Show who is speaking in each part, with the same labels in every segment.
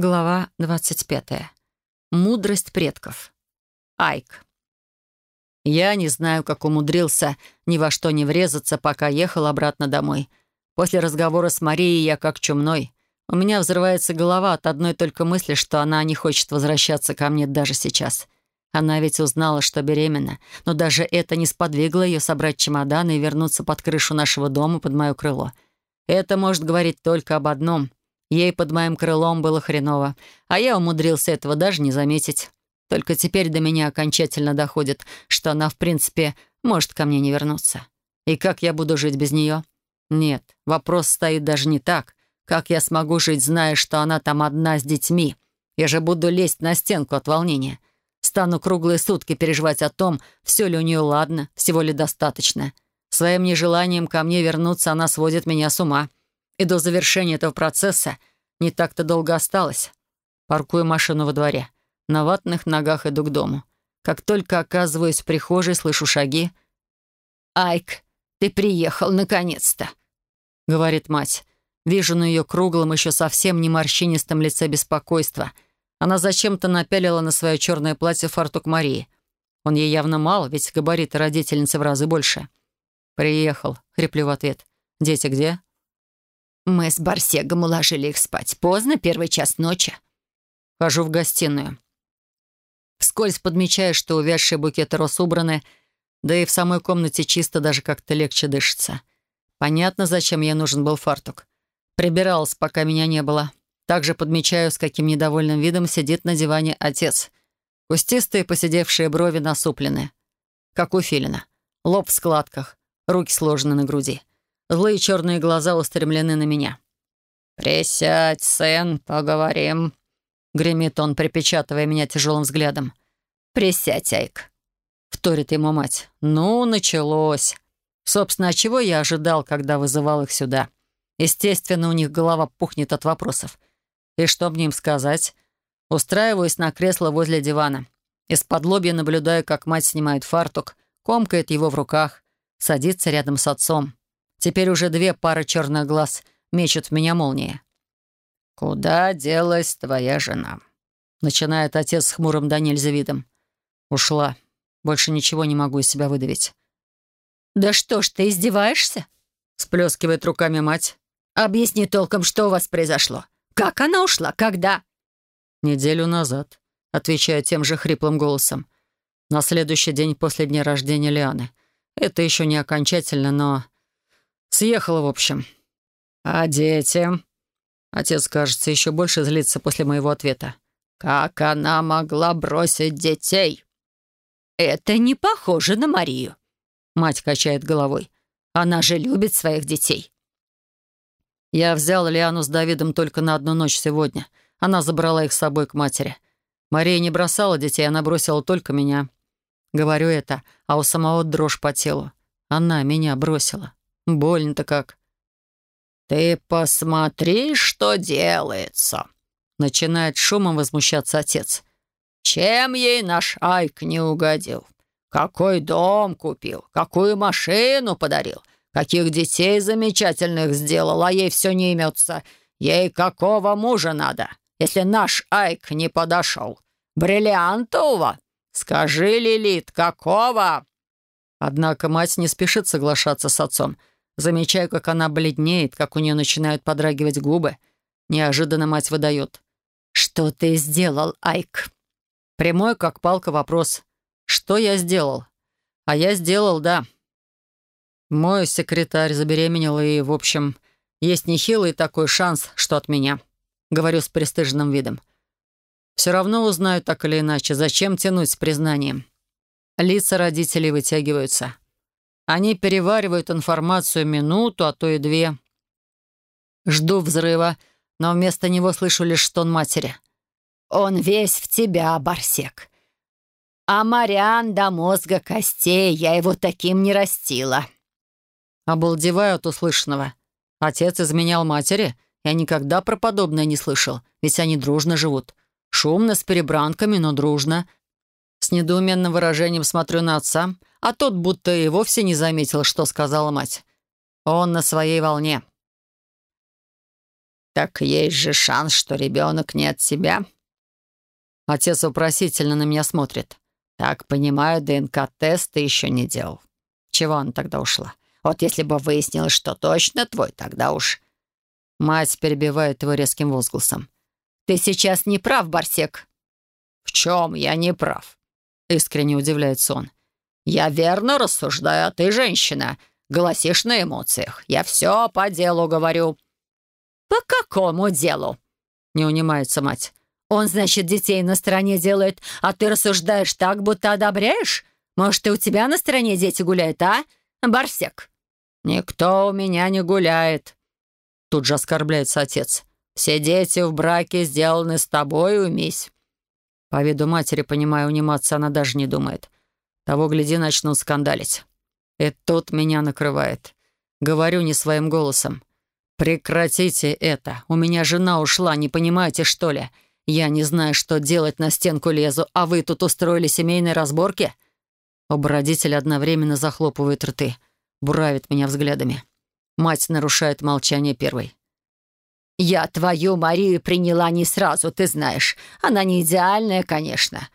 Speaker 1: Глава 25. Мудрость предков. Айк. Я не знаю, как умудрился ни во что не врезаться, пока ехал обратно домой. После разговора с Марией я как чумной. У меня взрывается голова от одной только мысли, что она не хочет возвращаться ко мне даже сейчас. Она ведь узнала, что беременна, но даже это не сподвигло ее собрать чемоданы и вернуться под крышу нашего дома под мое крыло. Это может говорить только об одном — Ей под моим крылом было хреново, а я умудрился этого даже не заметить. Только теперь до меня окончательно доходит, что она, в принципе, может ко мне не вернуться. И как я буду жить без нее? Нет, вопрос стоит даже не так. Как я смогу жить, зная, что она там одна с детьми? Я же буду лезть на стенку от волнения. Стану круглые сутки переживать о том, все ли у нее ладно, всего ли достаточно. Своим нежеланием ко мне вернуться она сводит меня с ума. И до завершения этого процесса не так-то долго осталось. Паркую машину во дворе. На ватных ногах иду к дому. Как только оказываюсь в прихожей, слышу шаги.
Speaker 2: «Айк, ты приехал, наконец-то!»
Speaker 1: — говорит мать. Вижу на ее круглом, еще совсем не морщинистом лице беспокойства. Она зачем-то напялила на свое черное платье фартук Марии. Он ей явно мал, ведь габариты родительницы в разы больше. «Приехал», — хриплю в ответ. «Дети где?»
Speaker 2: Мы с Барсегом уложили их спать. Поздно, первый час ночи.
Speaker 1: Хожу в гостиную. Вскользь подмечаю, что увядшие букеты роз убраны, да и в самой комнате чисто даже как-то легче дышится. Понятно, зачем ей нужен был фартук. Прибиралась, пока меня не было. Также подмечаю, с каким недовольным видом сидит на диване отец. Кустистые посидевшие брови насуплены, как у филина. Лоб в складках, руки сложены на груди. Злые черные глаза устремлены на меня.
Speaker 2: «Присядь, сын, поговорим», — гремит он, припечатывая меня тяжелым взглядом. «Присядь, Айк», —
Speaker 1: вторит ему мать. «Ну, началось. Собственно, чего я ожидал, когда вызывал их сюда? Естественно, у них голова пухнет от вопросов. И что мне им сказать? Устраиваюсь на кресло возле дивана. Из-под лобья наблюдаю, как мать снимает фартук, комкает его в руках, садится рядом с отцом. Теперь уже две пары черных глаз мечут в меня молнии.
Speaker 2: «Куда делась твоя жена?»
Speaker 1: Начинает отец с хмурым да нельзя видом. «Ушла. Больше ничего не могу из себя выдавить».
Speaker 2: «Да что ж, ты издеваешься?»
Speaker 1: Сплескивает руками мать.
Speaker 2: «Объясни толком, что у вас произошло. Как она ушла? Когда?»
Speaker 1: «Неделю назад», — отвечаю тем же хриплым голосом. «На следующий день после дня рождения Лианы. Это еще не окончательно, но Съехала, в общем. А дети? Отец, кажется, еще больше злится после моего ответа.
Speaker 2: Как она могла бросить детей? Это не похоже на Марию.
Speaker 1: Мать качает головой.
Speaker 2: Она же любит своих детей.
Speaker 1: Я взял Лиану с Давидом только на одну ночь сегодня. Она забрала их с собой к матери. Мария не бросала детей, она бросила только меня. Говорю это, а у самого дрожь по телу. Она меня бросила. Больно-то как.
Speaker 2: «Ты посмотри, что делается!»
Speaker 1: Начинает шумом возмущаться отец.
Speaker 2: «Чем ей наш Айк не угодил? Какой дом купил? Какую машину подарил? Каких детей замечательных сделал, а ей все не имется? Ей какого мужа надо, если наш Айк не подошел? Бриллиантового? Скажи, Лилит, какого?»
Speaker 1: Однако мать не спешит соглашаться с отцом — Замечаю, как она бледнеет, как у нее начинают подрагивать губы. Неожиданно мать выдает.
Speaker 2: «Что ты сделал, Айк?»
Speaker 1: Прямой, как палка, вопрос. «Что я сделал?» А я сделал, да. Мой секретарь забеременел, и, в общем, есть нехилый такой шанс, что от меня. Говорю с пристыженным видом. Все равно узнаю так или иначе, зачем тянуть с признанием. Лица родителей вытягиваются. Они переваривают информацию минуту, а то и две. Жду взрыва, но вместо него слышу лишь стон матери.
Speaker 2: «Он весь в тебя, Барсек. А Мариан до мозга костей, я его таким не растила».
Speaker 1: Обалдеваю от услышанного. Отец изменял матери? Я никогда про подобное не слышал, ведь они дружно живут. Шумно, с перебранками, но дружно. С недоуменным выражением смотрю на отца, а тот будто и вовсе не заметил, что сказала мать. Он на своей волне.
Speaker 2: «Так есть же шанс, что ребенок не от себя».
Speaker 1: Отец вопросительно на меня смотрит.
Speaker 2: «Так, понимаю, ДНК-тест ты еще не делал.
Speaker 1: Чего она тогда ушла?
Speaker 2: Вот если бы выяснилось, что точно твой, тогда уж...»
Speaker 1: Мать перебивает его резким возгласом.
Speaker 2: «Ты сейчас не прав, Барсек». «В чем я не прав?» Искренне удивляется он. «Я верно рассуждаю, а ты женщина. Голосишь на эмоциях. Я все по делу говорю». «По какому делу?» Не унимается мать. «Он, значит, детей на стороне делает, а ты рассуждаешь так, будто одобряешь? Может, и у тебя на стороне дети гуляют, а, Барсек?»
Speaker 1: «Никто у меня не гуляет», Тут же оскорбляется отец. «Все дети в браке сделаны с тобой, умись». По виду матери, понимаю, униматься она даже не думает. Того, гляди, начнут скандалить. И тут меня накрывает. Говорю не своим голосом. «Прекратите это. У меня жена ушла, не понимаете, что ли? Я не знаю, что делать, на стенку лезу, а вы тут устроили семейные разборки?» Оба родителя одновременно захлопывают рты, буравят меня взглядами. Мать нарушает молчание первой.
Speaker 2: «Я твою Марию приняла не сразу, ты знаешь. Она не идеальная, конечно.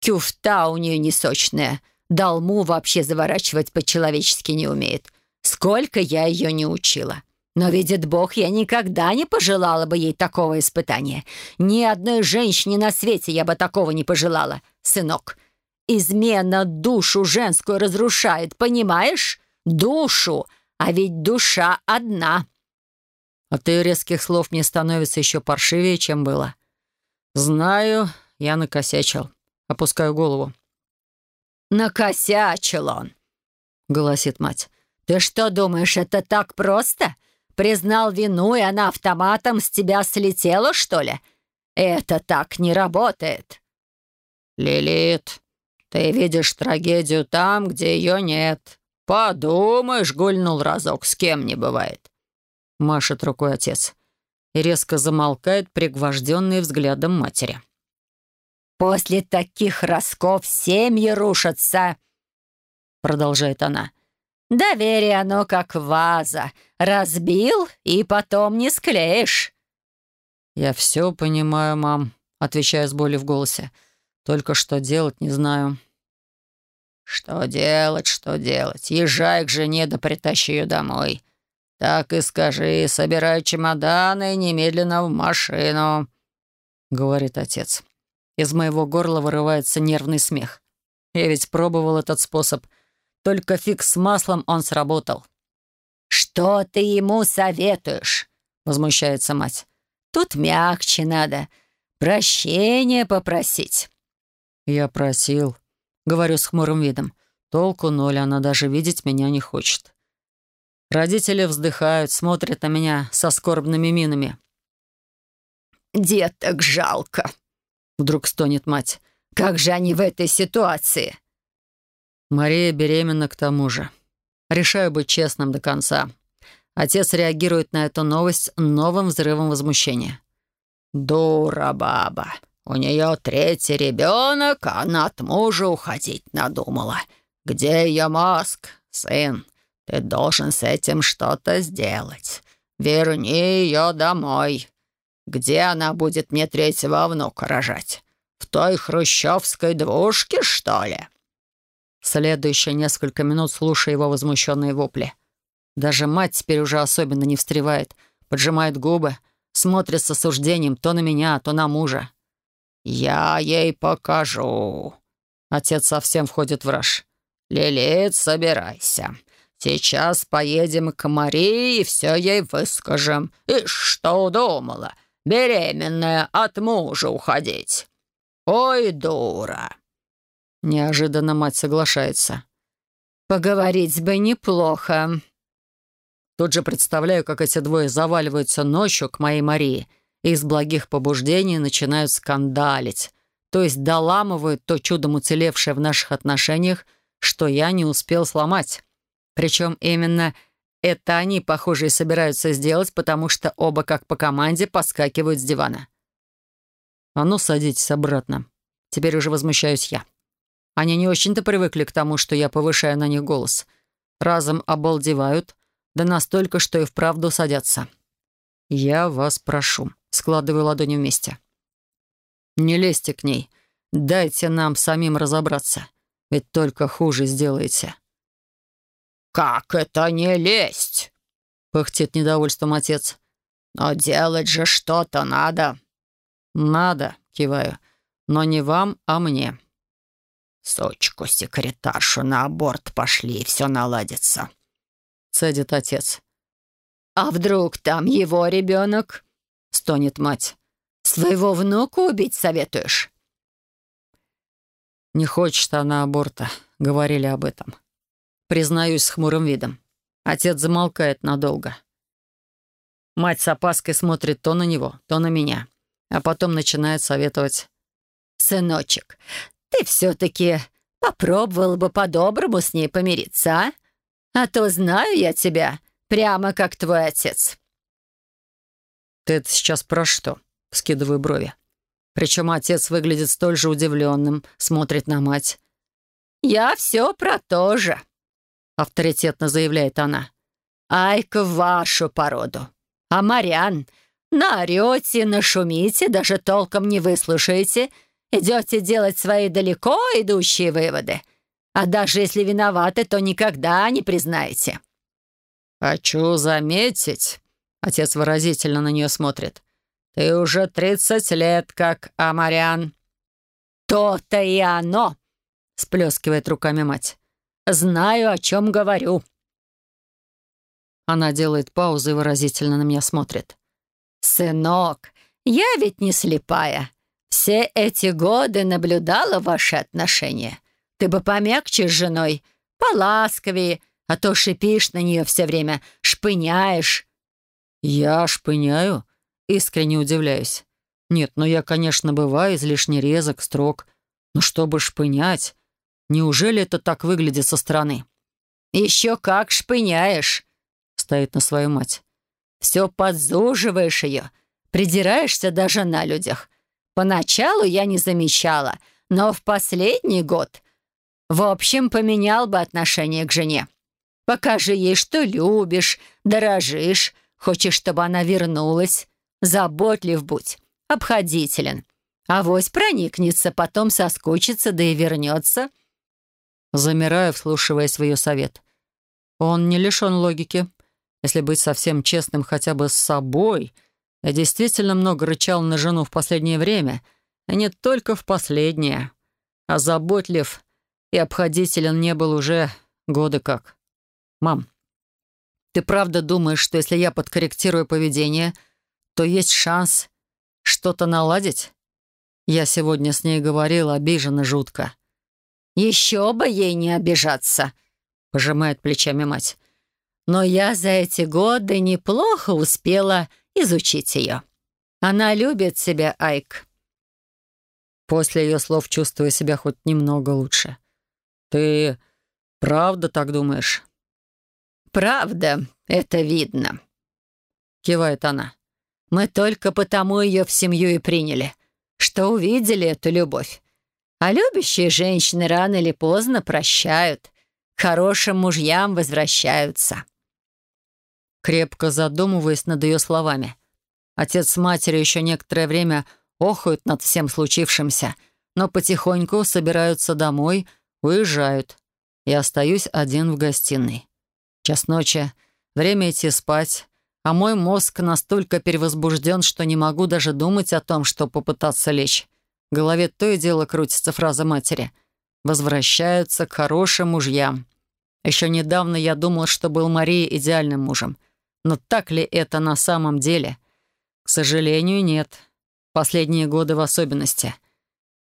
Speaker 2: Кюфта у нее не сочная. Долму вообще заворачивать по-человечески не умеет. Сколько я ее не учила. Но, видит Бог, я никогда не пожелала бы ей такого испытания. Ни одной женщине на свете я бы такого не пожелала, сынок. Измена душу женскую разрушает, понимаешь? Душу!» А ведь душа одна».
Speaker 1: От ее резких слов мне становится еще паршивее, чем было. «Знаю, я накосячил». Опускаю голову.
Speaker 2: «Накосячил он», — голосит мать. «Ты что думаешь, это так просто? Признал вину, и она автоматом с тебя слетела, что ли? Это так не работает».
Speaker 1: «Лилит, ты видишь трагедию там, где ее нет», «Подумаешь, гульнул разок, с кем не бывает», — машет рукой отец и резко замолкает, пригвожденный взглядом матери.
Speaker 2: «После таких разков семьи рушатся», — продолжает она. «Доверие оно как ваза. Разбил, и потом не склеишь».
Speaker 1: «Я все понимаю, мам», — отвечаю с болью в голосе. «Только что делать не знаю». «Что делать, что делать? Езжай к жене да притащи ее домой. Так и скажи, собирай чемоданы и немедленно в машину», — говорит отец. Из моего горла вырывается нервный смех. Я ведь пробовал этот способ. Только фиг с маслом он сработал.
Speaker 2: «Что ты ему советуешь?» — возмущается мать. «Тут мягче надо. Прощения попросить».
Speaker 1: «Я просил», Говорю с хмурым видом. Толку ноль, она даже видеть меня не хочет. Родители вздыхают, смотрят на меня со скорбными минами.
Speaker 2: «Деток жалко», — вдруг стонет мать. «Как же они в этой ситуации?»
Speaker 1: Мария беременна к тому же. Решаю быть честным до конца. Отец реагирует на эту новость новым взрывом возмущения.
Speaker 2: «Дура баба! У нее третий ребенок, а она от мужа уходить надумала. Где ее мозг, сын? Ты должен с этим что-то сделать. Верни ее домой. Где она будет мне третьего внука рожать? В той хрущевской двушке, что ли?»
Speaker 1: Следующие несколько минут слушая его возмущенные вопли. Даже мать теперь уже особенно не встревает, поджимает губы, смотрит с осуждением то на меня, то на мужа. «Я ей покажу». Отец совсем входит в раж. «Лилит, собирайся. Сейчас поедем к Марии и все ей выскажем. И что думала? Беременная от мужа уходить. Ой, дура!» Неожиданно мать соглашается.
Speaker 2: «Поговорить бы неплохо».
Speaker 1: Тут же представляю, как эти двое заваливаются ночью к моей Марии — и из благих побуждений начинают скандалить, то есть доламывают то чудом уцелевшее в наших отношениях, что я не успел сломать. Причем именно это они, похоже, и собираются сделать, потому что оба, как по команде, подскакивают с дивана. «А ну, садитесь обратно». Теперь уже возмущаюсь я. Они не очень-то привыкли к тому, что я повышаю на них голос. Разом обалдевают, да настолько, что и вправду садятся. «Я вас прошу», — складываю ладони вместе. «Не лезьте к ней. Дайте нам самим разобраться. Ведь только хуже сделаете».
Speaker 2: «Как это не лезть?»
Speaker 1: — пыхтит недовольством отец.
Speaker 2: «Но делать же что-то надо».
Speaker 1: «Надо», — киваю, — «но не вам, а мне».
Speaker 2: «Сочку-секретаршу на аборт пошли, и все наладится», —
Speaker 1: цедит отец.
Speaker 2: «А вдруг там его ребенок?» — стонет мать. «Своего внука убить советуешь?»
Speaker 1: «Не хочет она аборта», — говорили об этом. Признаюсь с хмурым видом. Отец замолкает надолго. Мать с опаской смотрит то на него, то на меня, а потом начинает советовать.
Speaker 2: «Сыночек, ты все-таки попробовал бы по-доброму с ней помириться, а? А то знаю я тебя, прямо как твой отец».
Speaker 1: «Ты это сейчас про что?» — скидываю брови. Причем отец выглядит столь же удивленным, смотрит на мать.
Speaker 2: «Я все про то же», — авторитетно заявляет она. «Айка вашу породу. А Марян, наорете, нашумите, даже толком не выслушаете — Идете делать свои далеко идущие выводы. А даже если виноваты, то никогда не признаете».
Speaker 1: «Хочу заметить», — отец выразительно на нее смотрит, «ты уже тридцать лет как Амариан».
Speaker 2: «То-то и оно», — сплескивает руками мать. «Знаю, о чем говорю».
Speaker 1: Она делает паузу и выразительно на меня смотрит.
Speaker 2: «Сынок, я ведь не слепая. Все эти годы наблюдала ваши отношения. Ты бы помягче с женой, поласковее, а то шипишь на нее все время, шпыняешь».
Speaker 1: «Я шпыняю?» Искренне удивляюсь. «Нет, ну я, конечно, бываю излишне резок, строг. Но чтобы шпынять, неужели это так выглядит со стороны?»
Speaker 2: «Еще как шпыняешь!» — стоит на свою мать. «Все подзуживаешь ее, придираешься даже на людях, Поначалу я не замечала, но в последний год... В общем, поменял бы отношение к жене. Покажи ей, что любишь, дорожишь, хочешь, чтобы она вернулась. Заботлив будь, обходителен. Авось проникнется, потом соскучится, да и вернется.
Speaker 1: Замираю, вслушиваясь в ее совет. Он не лишен логики. Если быть совсем честным хотя бы с собой, я действительно много рычал на жену в последнее время, и не только в последнее. А заботлив и обходителен не был уже годы как. «Мам, ты правда думаешь, что если я подкорректирую поведение, то есть шанс что-то наладить?» Я сегодня с ней говорила, обижена жутко.
Speaker 2: «Еще бы ей не обижаться», — пожимает плечами мать. «Но я за эти годы неплохо успела изучить ее. Она любит себя, Айк».
Speaker 1: После ее слов чувствую себя хоть немного лучше. «Ты правда так думаешь?»
Speaker 2: «Правда, это видно», — кивает она. «Мы только потому ее в семью и приняли, что увидели эту любовь. А любящие женщины рано или поздно прощают, к хорошим мужьям возвращаются»
Speaker 1: крепко задумываясь над ее словами. Отец с матерью еще некоторое время охают над всем случившимся, но потихоньку собираются домой, уезжают. Я остаюсь один в гостиной. Час ночи, время идти спать, а мой мозг настолько перевозбужден, что не могу даже думать о том, что попытаться лечь. В голове то и дело крутится фраза матери. «Возвращаются к хорошим мужьям». Еще недавно я думал, что был Марией идеальным мужем — но так ли это на самом деле? К сожалению, нет. Последние годы в особенности.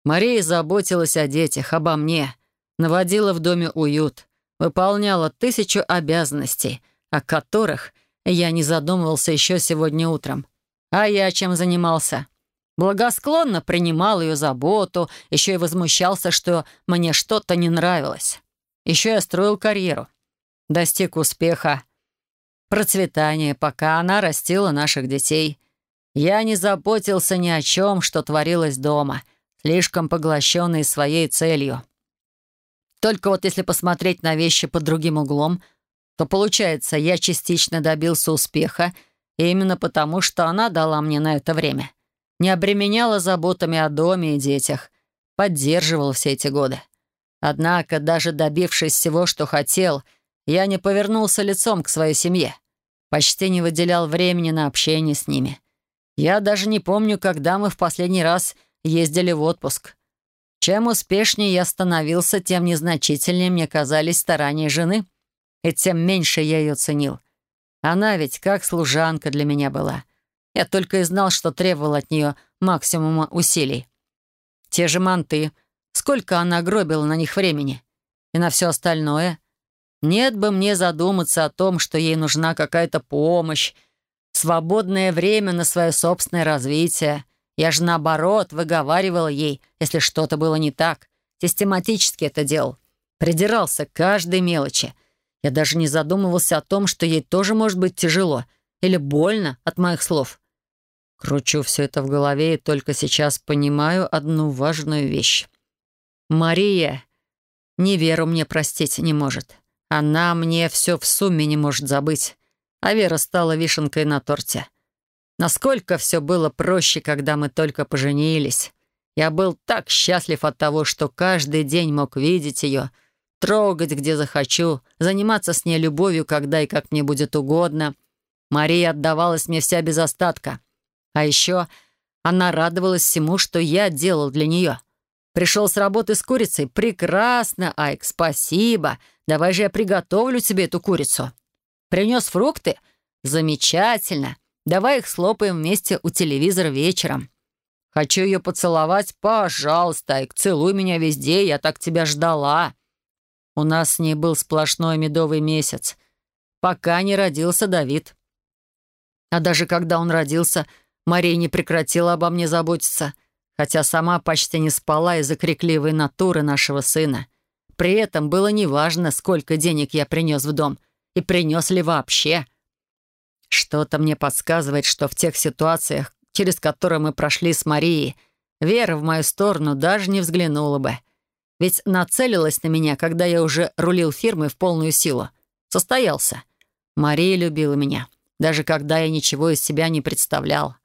Speaker 1: Мария заботилась о детях, обо мне, наводила в доме уют, выполняла тысячу обязанностей, о которых я не задумывался еще сегодня утром. А я чем занимался? Благосклонно принимал ее заботу, еще и возмущался, что мне что-то не нравилось. Еще я строил карьеру. Достиг успеха, процветания, пока она растила наших детей. Я не заботился ни о чем, что творилось дома, слишком поглощенный своей целью. Только вот если посмотреть на вещи под другим углом, то получается, я частично добился успеха именно потому, что она дала мне на это время. Не обременяла заботами о доме и детях. Поддерживала все эти годы. Однако, даже добившись всего, что хотел, я не повернулся лицом к своей семье. Почти не выделял времени на общение с ними. Я даже не помню, когда мы в последний раз ездили в отпуск. Чем успешнее я становился, тем незначительнее мне казались старания жены, и тем меньше я ее ценил. Она ведь как служанка для меня была. Я только и знал, что требовал от нее максимума усилий. Те же манты. Сколько она гробила на них времени? И на все остальное? Нет бы мне задуматься о том, что ей нужна какая-то помощь, свободное время на свое собственное развитие — я же, наоборот, выговаривала ей, если что-то было не так. Систематически это делал. Придирался к каждой мелочи. Я даже не задумывался о том, что ей тоже может быть тяжело или больно от моих слов. Кручу все это в голове и только сейчас понимаю одну важную вещь. Мария не веру мне простить не может. Она мне все в сумме не может забыть. А Вера стала вишенкой на торте. Насколько все было проще, когда мы только поженились. Я был так счастлив от того, что каждый день мог видеть ее, трогать, где захочу, заниматься с ней любовью, когда и как мне будет угодно. Мария отдавалась мне вся без остатка. А еще она радовалась всему, что я делал для нее. Пришел с работы с курицей. Прекрасно, Айк, спасибо. Давай же я приготовлю тебе эту курицу. Принес фрукты? Замечательно. Давай их слопаем вместе у телевизора вечером. Хочу ее поцеловать? Пожалуйста, Айк, целуй меня везде, я так тебя ждала. У нас с ней был сплошной медовый месяц, пока не родился Давид. А даже когда он родился, Мария не прекратила обо мне заботиться, хотя сама почти не спала из-за крикливой натуры нашего сына. При этом было неважно, сколько денег я принес в дом и принес ли вообще. Что-то мне подсказывает, что в тех ситуациях, через которые мы прошли с Марией, Вера в мою сторону даже не взглянула бы. Ведь нацелилась на меня, когда я уже рулил фирмой в полную силу. Состоялся. Мария любила меня, даже когда я ничего из себя не представлял.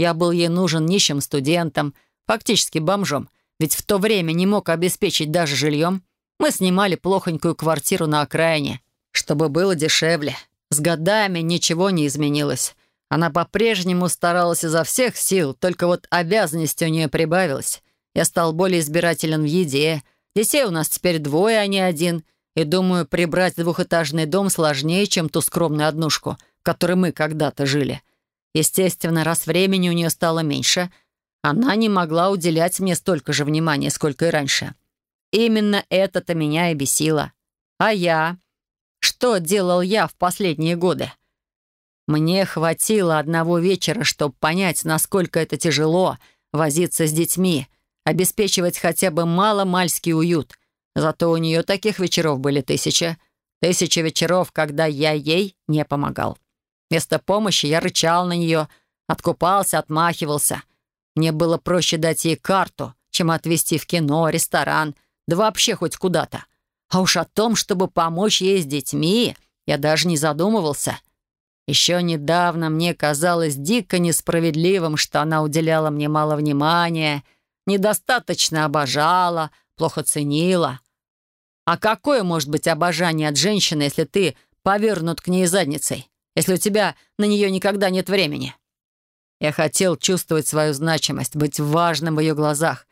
Speaker 1: Я был ей нужен нищим студентом, фактически бомжом, ведь в то время не мог обеспечить даже жильем. Мы снимали плохонькую квартиру на окраине, чтобы было дешевле. С годами ничего не изменилось. Она по-прежнему старалась изо всех сил, только вот обязанностей у нее прибавилось. Я стал более избирателен в еде. Детей у нас теперь двое, а не один. И думаю, прибрать двухэтажный дом сложнее, чем ту скромную однушку, в которой мы когда-то жили. Естественно, раз времени у нее стало меньше, она не могла уделять мне столько же внимания, сколько и раньше. Именно это-то меня и бесило. А я... Что делал я в последние годы? Мне хватило одного вечера, чтобы понять, насколько это тяжело возиться с детьми, обеспечивать хотя бы мало-мальский уют. Зато у нее таких вечеров были тысяча. Тысяча вечеров, когда я ей не помогал. Вместо помощи я рычал на нее, откупался, отмахивался. Мне было проще дать ей карту, чем отвезти в кино, ресторан, да вообще хоть куда-то. А уж о том, чтобы помочь ей с детьми, я даже не задумывался. Еще недавно мне казалось дико несправедливым, что она уделяла мне мало внимания, недостаточно обожала, плохо ценила. А какое может быть обожание от женщины, если ты повернут к ней задницей, если у тебя на нее никогда нет времени? Я хотел чувствовать свою значимость, быть важным в ее глазах,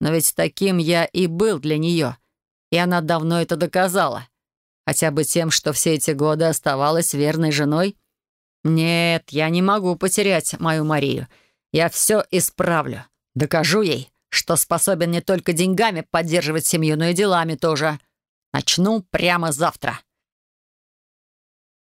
Speaker 1: но ведь таким я и был для нее — и она давно это доказала. Хотя бы тем, что все эти годы оставалась верной женой. Нет, я не могу потерять мою Марию. Я все исправлю. Докажу ей, что способен не только деньгами поддерживать семью, но и делами тоже. Начну прямо завтра.